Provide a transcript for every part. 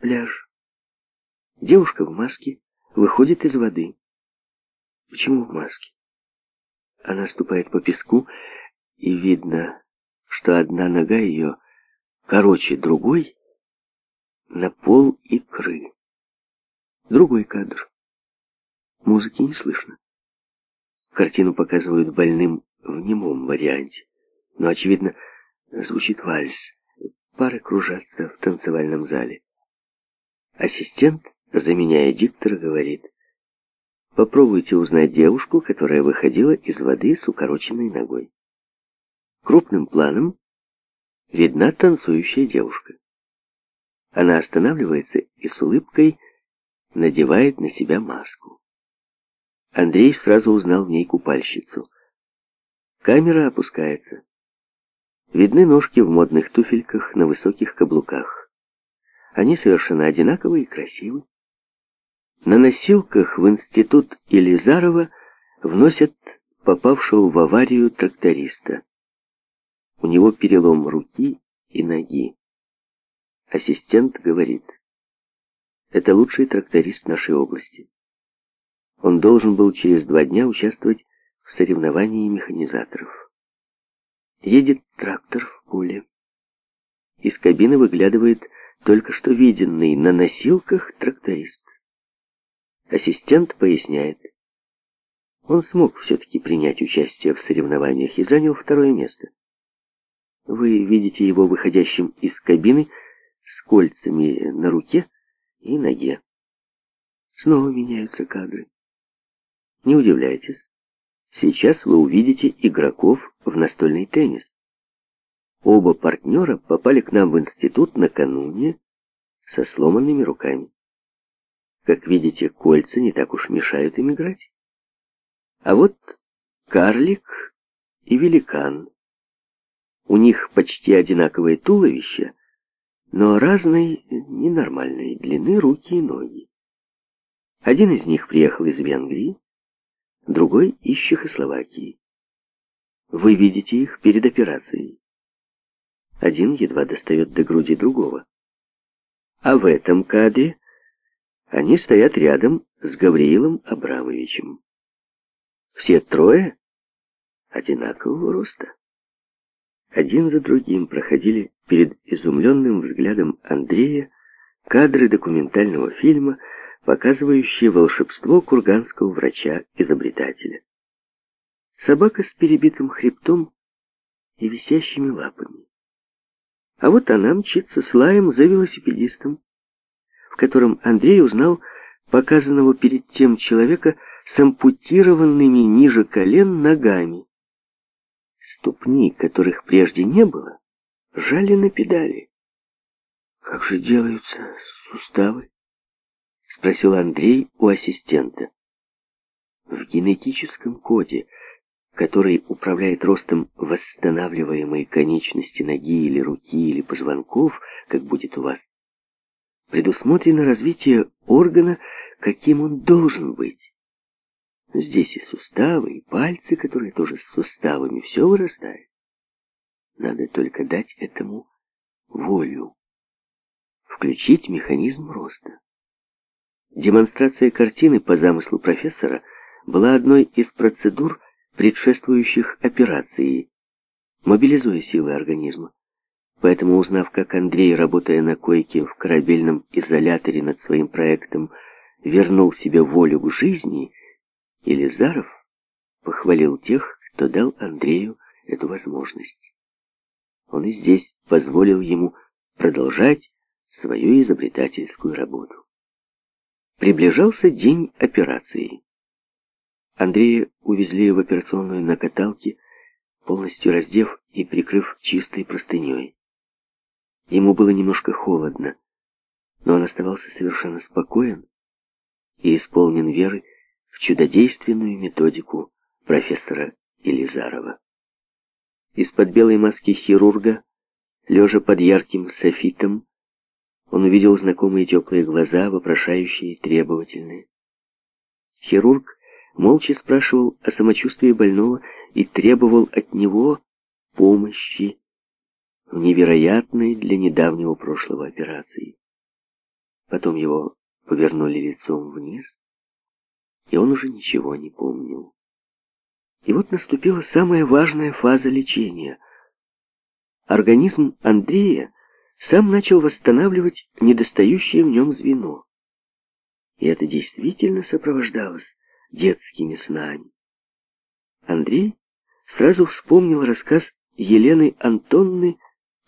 пляж. Девушка в маске выходит из воды. Почему в маске? Она ступает по песку, и видно, что одна нога ее короче другой на пол икры. Другой кадр. Музыки не слышно. Картину показывают больным в немом варианте, но, очевидно, звучит вальс. Пары кружатся в танцевальном зале. Ассистент, заменяя диктора, говорит, «Попробуйте узнать девушку, которая выходила из воды с укороченной ногой. Крупным планом видна танцующая девушка. Она останавливается и с улыбкой надевает на себя маску. Андрей сразу узнал в ней купальщицу. Камера опускается. Видны ножки в модных туфельках на высоких каблуках. Они совершенно одинаковые и красивы. На носилках в институт Елизарова вносят попавшего в аварию тракториста. У него перелом руки и ноги. Ассистент говорит, это лучший тракторист нашей области. Он должен был через два дня участвовать в соревновании механизаторов. Едет трактор в поле. Из кабины выглядывает только что виденный на носилках тракторист. Ассистент поясняет. Он смог все-таки принять участие в соревнованиях и занял второе место. Вы видите его выходящим из кабины с кольцами на руке и ноге. Снова меняются кадры. Не удивляйтесь. Сейчас вы увидите игроков в настольный теннис. Оба партнера попали к нам в институт накануне со сломанными руками. Как видите, кольца не так уж мешают им играть. А вот карлик и великан. У них почти одинаковые туловища, но разной ненормальной длины руки и ноги. Один из них приехал из Венгрии, другой из Чехословакии. Вы видите их перед операцией. Один едва достает до груди другого. А в этом кадре они стоят рядом с Гавриилом Абрамовичем. Все трое одинакового роста. Один за другим проходили перед изумленным взглядом Андрея кадры документального фильма, показывающие волшебство курганского врача-изобретателя. Собака с перебитым хребтом и висящими лапами. А вот она мчится с лаем за велосипедистом, в котором Андрей узнал показанного перед тем человека с ампутированными ниже колен ногами. Ступни, которых прежде не было, жали на педали. «Как же делаются суставы?» — спросил Андрей у ассистента. В генетическом коде который управляет ростом восстанавливаемой конечности ноги или руки или позвонков, как будет у вас, предусмотрено развитие органа, каким он должен быть. Здесь и суставы, и пальцы, которые тоже с суставами, все вырастает. Надо только дать этому волю. Включить механизм роста. Демонстрация картины по замыслу профессора была одной из процедур, предшествующих операции, мобилизуя силы организма. Поэтому, узнав, как Андрей, работая на койке в корабельном изоляторе над своим проектом, вернул себе волю к жизни, Елизаров похвалил тех, кто дал Андрею эту возможность. Он и здесь позволил ему продолжать свою изобретательскую работу. Приближался день операции. Андрея увезли в операционную на каталке, полностью раздев и прикрыв чистой простыней. Ему было немножко холодно, но он оставался совершенно спокоен и исполнен веры в чудодейственную методику профессора Елизарова. Из-под белой маски хирурга, лежа под ярким софитом, он увидел знакомые теплые глаза, вопрошающие и требовательные. Хирург молча спрашивал о самочувствии больного и требовал от него помощи в невероятной для недавнего прошлого операции. Потом его повернули лицом вниз, и он уже ничего не помнил. И вот наступила самая важная фаза лечения. Организм Андрея сам начал восстанавливать недостающее в нем звено. И это действительно сопровождалось детскими снами. Андрей сразу вспомнил рассказ Елены Антонны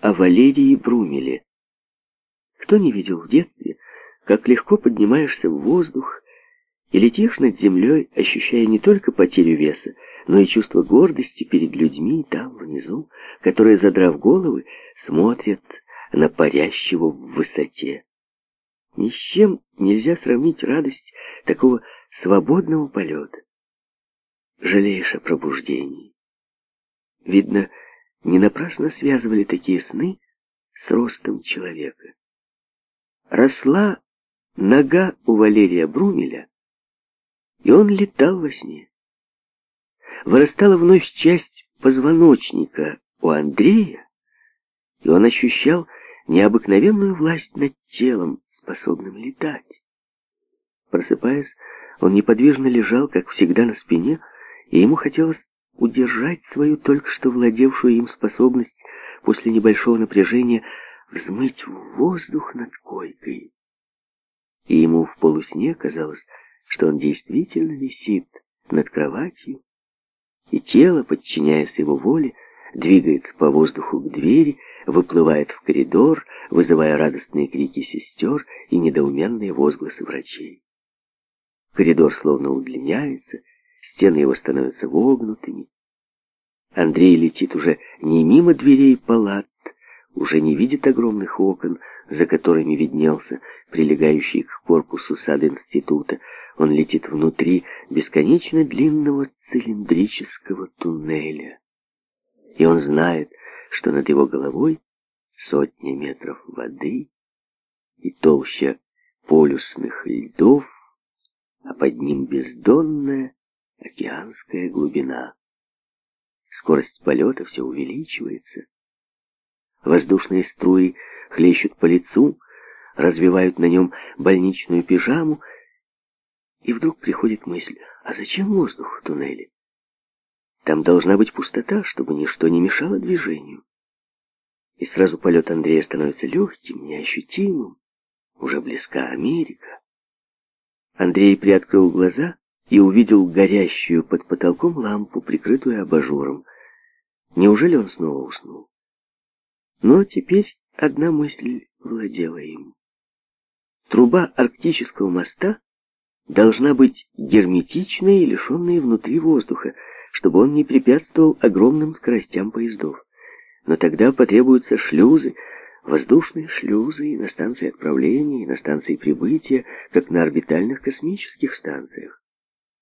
о Валерии Брумеле. Кто не видел в детстве, как легко поднимаешься в воздух и летишь над землей, ощущая не только потерю веса, но и чувство гордости перед людьми там, внизу, которые, задрав головы, смотрят на парящего в высоте. Ни с чем нельзя сравнить радость такого свободного полета. Жалеешь о пробуждении. Видно, не напрасно связывали такие сны с ростом человека. Росла нога у Валерия Брумеля, и он летал во сне. Вырастала вновь часть позвоночника у Андрея, и он ощущал необыкновенную власть над телом, способным летать. Просыпаясь, он неподвижно лежал, как всегда, на спине, и ему хотелось удержать свою только что владевшую им способность после небольшого напряжения взмыть в воздух над койкой. И ему в полусне казалось, что он действительно висит над кроватью, и тело, подчиняясь его воле, двигается по воздуху к двери, выплывает в коридор, вызывая радостные крики сестер и недоуменные возгласы врачей. Коридор словно удлиняется, стены его становятся вогнутыми. Андрей летит уже не мимо дверей палат, уже не видит огромных окон, за которыми виднелся прилегающий к корпусу сад института. Он летит внутри бесконечно длинного цилиндрического туннеля. И он знает, что над его головой сотни метров воды и толща полюсных льдов, а под ним бездонная океанская глубина. Скорость полета все увеличивается. Воздушные струи хлещут по лицу, развивают на нем больничную пижаму, и вдруг приходит мысль, а зачем воздух в туннеле? Там должна быть пустота, чтобы ничто не мешало движению. И сразу полет Андрея становится легким, неощутимым. Уже близка Америка. Андрей приоткрыл глаза и увидел горящую под потолком лампу, прикрытую абажуром. Неужели он снова уснул? Но теперь одна мысль владела им. Труба арктического моста должна быть герметичной и лишенной внутри воздуха, чтобы он не препятствовал огромным скоростям поездов. Но тогда потребуются шлюзы, воздушные шлюзы и на станции отправления, и на станции прибытия, как на орбитальных космических станциях.